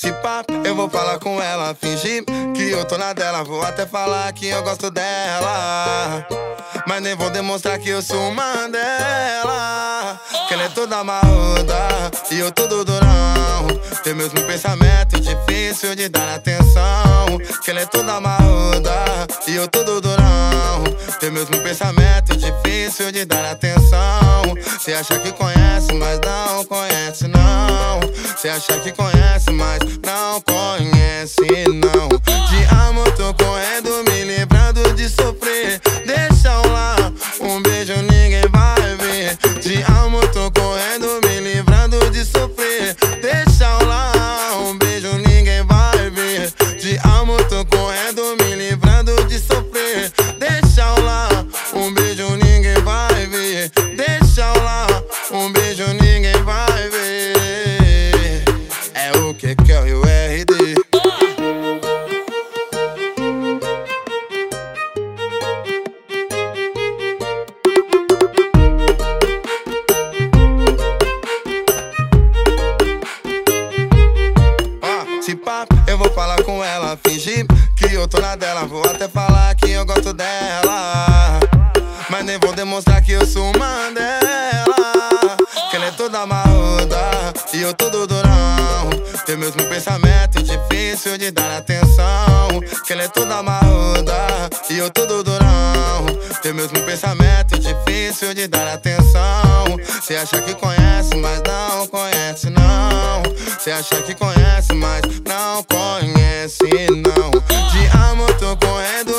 Se eu vou falar com ela, fingir que eu tô na dela. Vou até falar que eu gosto dela. Mas nem vou demonstrar que eu sou uma dela. Que ela é toda marruda e eu todo durão. Tem mesmo pensamento difícil de dar atenção. Que ela é toda marruda e eu todo durão. Tem mesmo pensamento difícil de dar atenção. Cê acha que conhece, mas não conhece, não. Cê acha que conhece, mas não conhece, não. É o que que é o RD. Ah, se pá, eu vou falar com ela, fingir que eu tô na dela. Vou até falar que eu gosto dela. Mas nem vou demonstrar que eu sou uma dela. E eu todo durão. Tem mesmo pensamento difícil de dar atenção. Que ela é toda maluda E eu todo durão. Tem mesmo pensamento difícil de dar atenção. Cê acha que conhece, mas não conhece não. Cê acha que conhece, mas não conhece não. De amor tô correndo